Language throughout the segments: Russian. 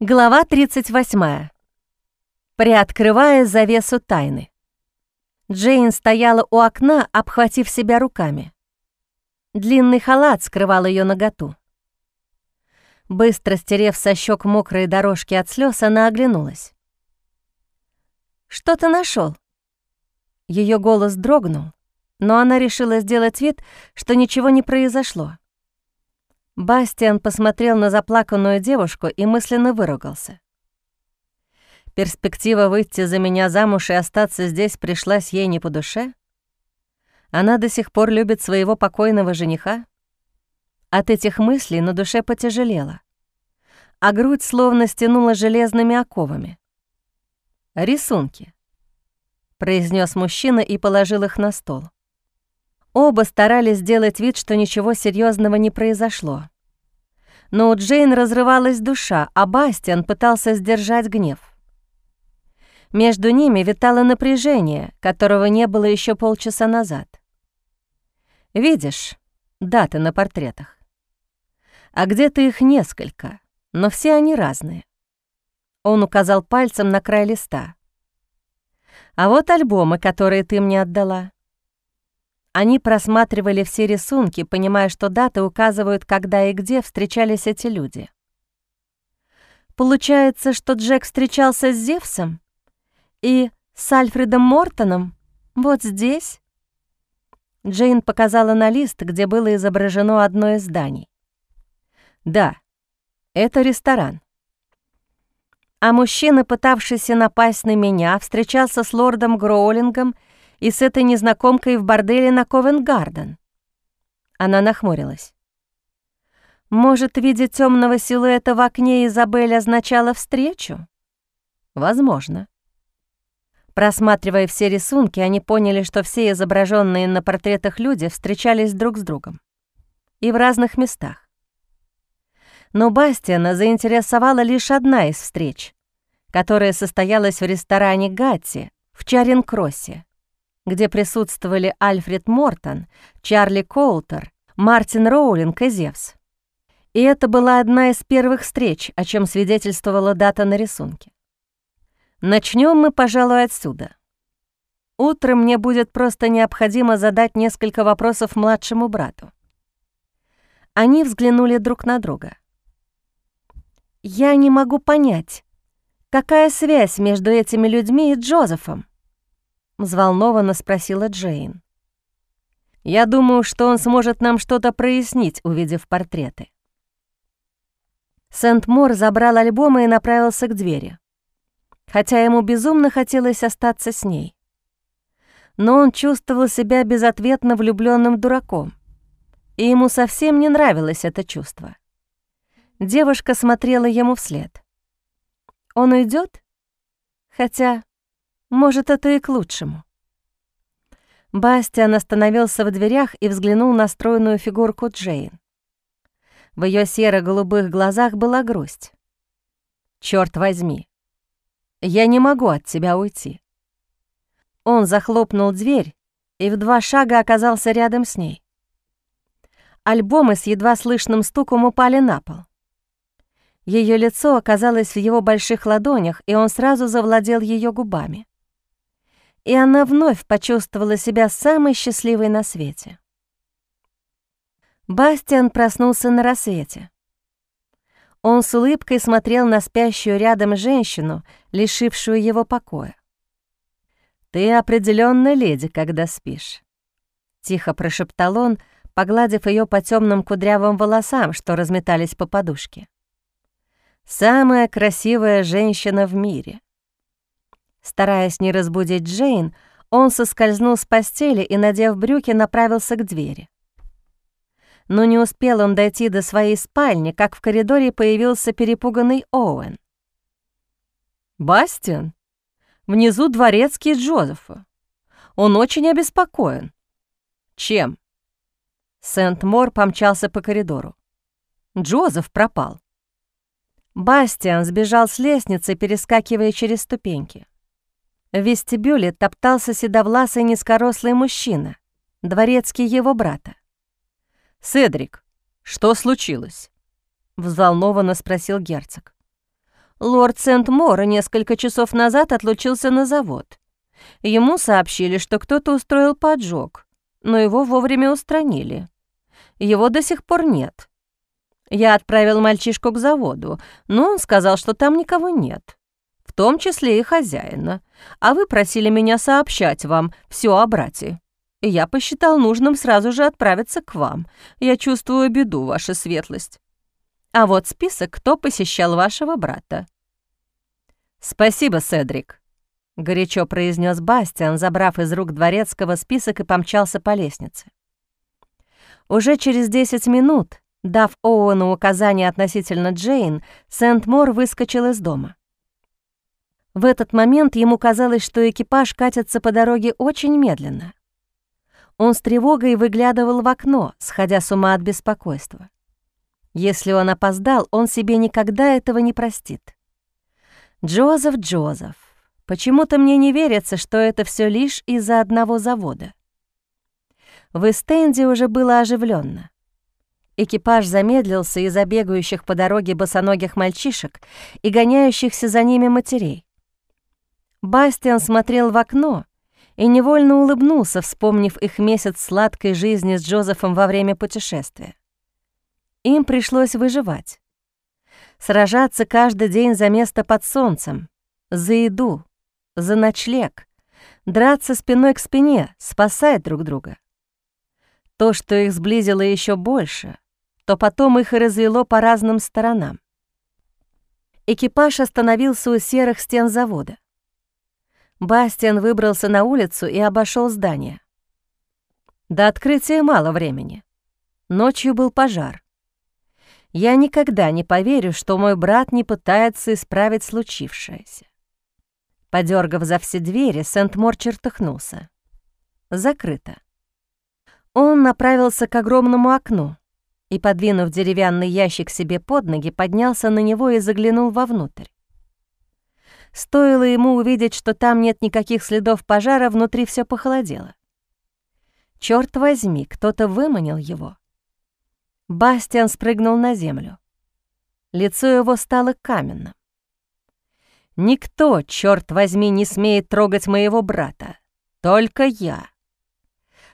Глава 38. Приоткрывая завесу тайны. Джейн стояла у окна, обхватив себя руками. Длинный халат скрывал ее наготу. Быстро стерев со щек мокрые дорожки от слез, она оглянулась. «Что ты нашел? Ее голос дрогнул, но она решила сделать вид, что ничего не произошло. Бастиан посмотрел на заплаканную девушку и мысленно выругался. Перспектива выйти за меня замуж и остаться здесь пришлась ей не по душе? Она до сих пор любит своего покойного жениха? От этих мыслей на душе потяжелело, а грудь словно стянула железными оковами. «Рисунки», — произнес мужчина и положил их на стол. Оба старались сделать вид, что ничего серьезного не произошло. Но у Джейн разрывалась душа, а Бастиан пытался сдержать гнев. Между ними витало напряжение, которого не было еще полчаса назад. Видишь даты на портретах? А где-то их несколько, но все они разные. Он указал пальцем на край листа. А вот альбомы, которые ты мне отдала. Они просматривали все рисунки, понимая, что даты указывают, когда и где встречались эти люди. Получается, что Джек встречался с Зевсом и с Альфредом Мортоном вот здесь? Джейн показала на лист, где было изображено одно из зданий. Да, это ресторан. А мужчина, пытавшийся напасть на меня, встречался с лордом Гроулингом и с этой незнакомкой в борделе на Ковенгарден. Она нахмурилась. Может, видеть темного силуэта в окне Изабель означало встречу? Возможно. Просматривая все рисунки, они поняли, что все изображенные на портретах люди встречались друг с другом. И в разных местах. Но Бастиана заинтересовала лишь одна из встреч, которая состоялась в ресторане Гатти в Чаринг-Кроссе где присутствовали Альфред Мортон, Чарли Коултер, Мартин Роулинг и Зевс. И это была одна из первых встреч, о чем свидетельствовала дата на рисунке. Начнем мы, пожалуй, отсюда. Утром мне будет просто необходимо задать несколько вопросов младшему брату. Они взглянули друг на друга. «Я не могу понять, какая связь между этими людьми и Джозефом?» Взволнованно спросила Джейн. «Я думаю, что он сможет нам что-то прояснить, увидев портреты». Сент-Мор забрал альбомы и направился к двери, хотя ему безумно хотелось остаться с ней. Но он чувствовал себя безответно влюбленным дураком, и ему совсем не нравилось это чувство. Девушка смотрела ему вслед. Он уйдет? Хотя может, это и к лучшему. Бастиан остановился в дверях и взглянул на стройную фигурку Джейн. В ее серо-голубых глазах была грусть. «Чёрт возьми, я не могу от тебя уйти». Он захлопнул дверь и в два шага оказался рядом с ней. Альбомы с едва слышным стуком упали на пол. Ее лицо оказалось в его больших ладонях, и он сразу завладел ее губами и она вновь почувствовала себя самой счастливой на свете. Бастиан проснулся на рассвете. Он с улыбкой смотрел на спящую рядом женщину, лишившую его покоя. «Ты определенно леди, когда спишь», — тихо прошептал он, погладив ее по темным кудрявым волосам, что разметались по подушке. «Самая красивая женщина в мире». Стараясь не разбудить Джейн, он соскользнул с постели и, надев брюки, направился к двери. Но не успел он дойти до своей спальни, как в коридоре появился перепуганный Оуэн. «Бастиан, внизу дворецкий Джозефа. Он очень обеспокоен». «Чем?» Сент-Мор помчался по коридору. Джозеф пропал. Бастиан сбежал с лестницы, перескакивая через ступеньки. В вестибюле топтался седовласый низкорослый мужчина, дворецкий его брата. «Седрик, что случилось?» — взволнованно спросил герцог. Лорд Сент-Мор несколько часов назад отлучился на завод. Ему сообщили, что кто-то устроил поджог, но его вовремя устранили. Его до сих пор нет. Я отправил мальчишку к заводу, но он сказал, что там никого нет, том числе и хозяина. А вы просили меня сообщать вам все о брате. Я посчитал нужным сразу же отправиться к вам. Я чувствую беду, ваша светлость. А вот список, кто посещал вашего брата». «Спасибо, Седрик», — горячо произнес Бастиан, забрав из рук дворецкого список и помчался по лестнице. Уже через 10 минут, дав Оуэну указания относительно Джейн, Сент-Мор выскочил из дома. В этот момент ему казалось, что экипаж катится по дороге очень медленно. Он с тревогой выглядывал в окно, сходя с ума от беспокойства. Если он опоздал, он себе никогда этого не простит. Джозеф, Джозеф, почему-то мне не верится, что это все лишь из-за одного завода. В Эстенде уже было оживленно. Экипаж замедлился из-за бегающих по дороге босоногих мальчишек и гоняющихся за ними матерей. Бастиан смотрел в окно и невольно улыбнулся, вспомнив их месяц сладкой жизни с Джозефом во время путешествия. Им пришлось выживать. Сражаться каждый день за место под солнцем, за еду, за ночлег, драться спиной к спине, спасать друг друга. То, что их сблизило еще больше, то потом их и развело по разным сторонам. Экипаж остановился у серых стен завода. Бастиан выбрался на улицу и обошел здание. До открытия мало времени. Ночью был пожар. Я никогда не поверю, что мой брат не пытается исправить случившееся. Подергав за все двери, Сент-Мор чертыхнулся. Закрыто. Он направился к огромному окну и, подвинув деревянный ящик себе под ноги, поднялся на него и заглянул вовнутрь. Стоило ему увидеть, что там нет никаких следов пожара, внутри все похолодело. Черт возьми, кто-то выманил его. Бастиан спрыгнул на землю. Лицо его стало каменным. «Никто, черт возьми, не смеет трогать моего брата. Только я».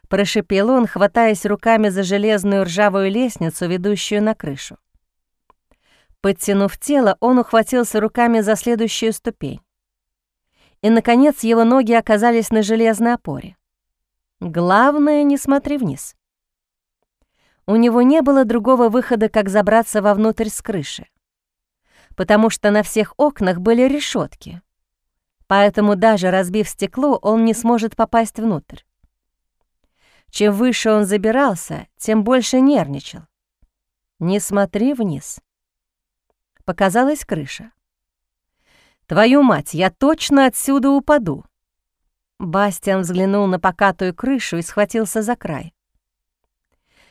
Прошипел он, хватаясь руками за железную ржавую лестницу, ведущую на крышу. Подтянув тело, он ухватился руками за следующую ступень. И, наконец, его ноги оказались на железной опоре. Главное, не смотри вниз. У него не было другого выхода, как забраться вовнутрь с крыши, потому что на всех окнах были решетки, поэтому даже разбив стекло, он не сможет попасть внутрь. Чем выше он забирался, тем больше нервничал. «Не смотри вниз». Показалась крыша. «Твою мать, я точно отсюда упаду!» Бастиан взглянул на покатую крышу и схватился за край.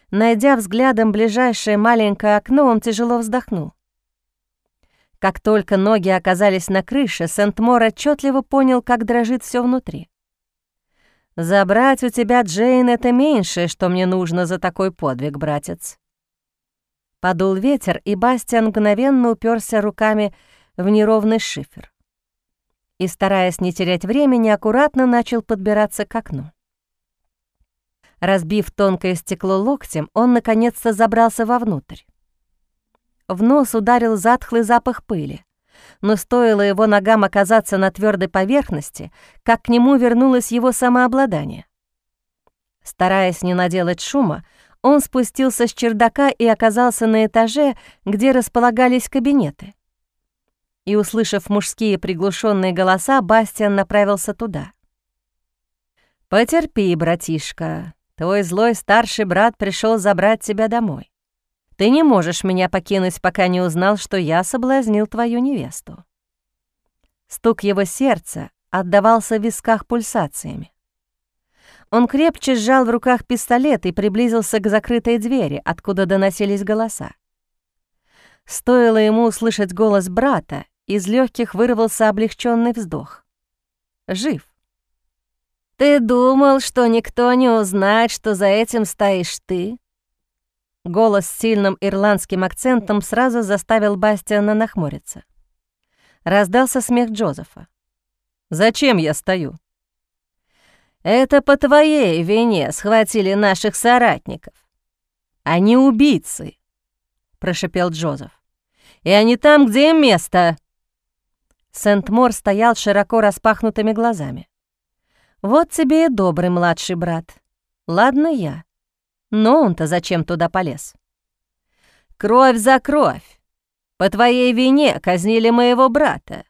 Найдя взглядом ближайшее маленькое окно, он тяжело вздохнул. Как только ноги оказались на крыше, Сент-Мор отчетливо понял, как дрожит все внутри. «Забрать у тебя Джейн — это меньшее, что мне нужно за такой подвиг, братец». Подул ветер, и Бастиан мгновенно уперся руками в неровный шифер. И, стараясь не терять времени, аккуратно начал подбираться к окну. Разбив тонкое стекло локтем, он наконец-то забрался вовнутрь. В нос ударил затхлый запах пыли, но стоило его ногам оказаться на твердой поверхности, как к нему вернулось его самообладание. Стараясь не наделать шума, он спустился с чердака и оказался на этаже, где располагались кабинеты. И, услышав мужские приглушенные голоса, Бастиан направился туда. «Потерпи, братишка», Твой злой старший брат пришел забрать тебя домой. Ты не можешь меня покинуть, пока не узнал, что я соблазнил твою невесту». Стук его сердца отдавался в висках пульсациями. Он крепче сжал в руках пистолет и приблизился к закрытой двери, откуда доносились голоса. Стоило ему услышать голос брата, из легких вырвался облегченный вздох. Жив. «Ты думал, что никто не узнает, что за этим стоишь ты?» Голос с сильным ирландским акцентом сразу заставил Бастиана нахмуриться. Раздался смех Джозефа. «Зачем я стою?» «Это по твоей вине схватили наших соратников. Они убийцы», — прошипел Джозеф. «И они там, где им место». Сент-Мор стоял широко распахнутыми глазами. «Вот тебе и добрый младший брат. Ладно я. Но он-то зачем туда полез?» «Кровь за кровь! По твоей вине казнили моего брата!»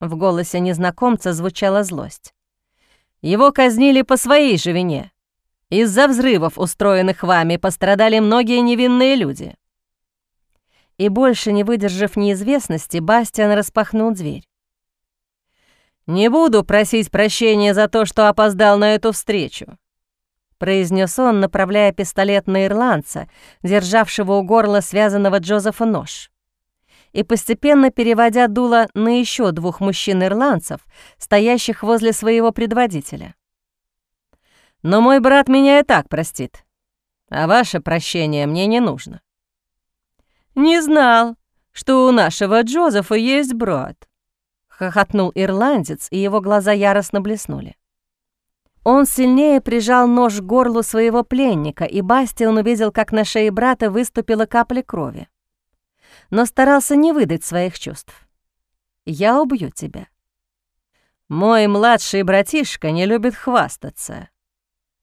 В голосе незнакомца звучала злость. «Его казнили по своей же вине. Из-за взрывов, устроенных вами, пострадали многие невинные люди». И больше не выдержав неизвестности, Бастиан распахнул дверь. «Не буду просить прощения за то, что опоздал на эту встречу произнес он, направляя пистолет на ирландца, державшего у горла связанного Джозефа нож, и постепенно переводя дуло на еще двух мужчин-ирландцев, стоящих возле своего предводителя. «Но мой брат меня и так простит, а ваше прощение мне не нужно». «Не знал, что у нашего Джозефа есть брат», — хохотнул ирландец, и его глаза яростно блеснули. Он сильнее прижал нож к горлу своего пленника, и Бастион увидел, как на шее брата выступила капля крови. Но старался не выдать своих чувств. «Я убью тебя». «Мой младший братишка не любит хвастаться».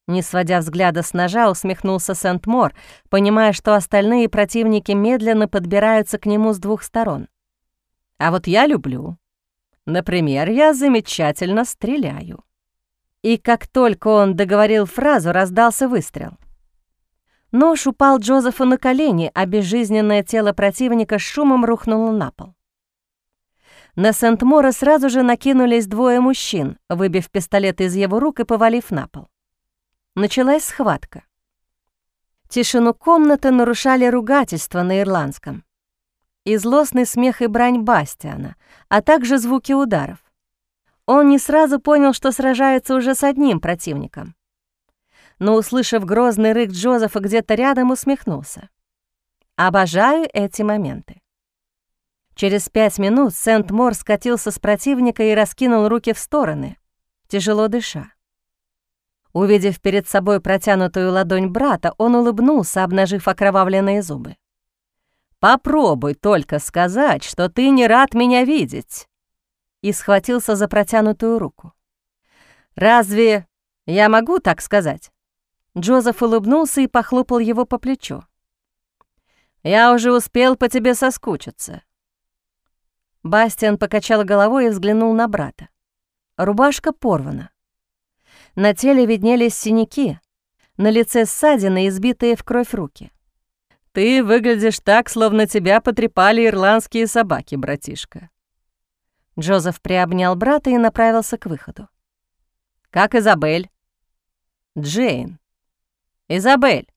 Не сводя взгляда с ножа, усмехнулся Сент-Мор, понимая, что остальные противники медленно подбираются к нему с двух сторон. «А вот я люблю. Например, я замечательно стреляю». И как только он договорил фразу, раздался выстрел. Нож упал Джозефу на колени, а безжизненное тело противника с шумом рухнуло на пол. На Сент-Мора сразу же накинулись двое мужчин, выбив пистолет из его рук и повалив на пол. Началась схватка. Тишину комнаты нарушали ругательства на ирландском. И злостный смех и брань Бастиана, а также звуки ударов. Он не сразу понял, что сражается уже с одним противником. Но, услышав грозный рык Джозефа где-то рядом, усмехнулся. Обожаю эти моменты. Через пять минут Сент-Мор скатился с противника и раскинул руки в стороны, тяжело дыша. Увидев перед собой протянутую ладонь брата, он улыбнулся, обнажив окровавленные зубы. «Попробуй только сказать, что ты не рад меня видеть», и схватился за протянутую руку. «Разве я могу так сказать?» Джозеф улыбнулся и похлопал его по плечу. «Я уже успел по тебе соскучиться». Бастиан покачал головой и взглянул на брата. Рубашка порвана. На теле виднелись синяки, на лице ссадины, избитые в кровь руки. «Ты выглядишь так, словно тебя потрепали ирландские собаки, братишка», Джозеф приобнял брата и направился к выходу. «Как Изабель?» «Джейн». «Изабель».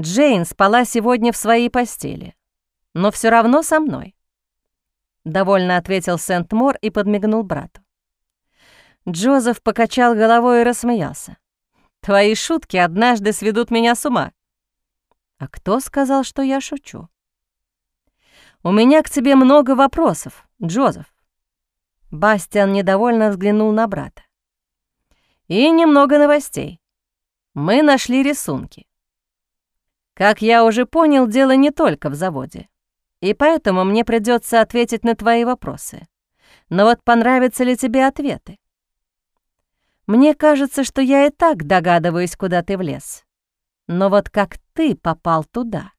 Джейн спала сегодня в своей постели, но все равно со мной. Довольно ответил Сент-Мор и подмигнул брату. Джозеф покачал головой и рассмеялся. «Твои шутки однажды сведут меня с ума». «А кто сказал, что я шучу?» «У меня к тебе много вопросов, Джозеф. Бастиан недовольно взглянул на брата. И немного новостей. Мы нашли рисунки. Как я уже понял, дело не только в заводе. И поэтому мне придется ответить на твои вопросы. Но вот понравятся ли тебе ответы? Мне кажется, что я и так догадываюсь, куда ты влез. Но вот как ты попал туда?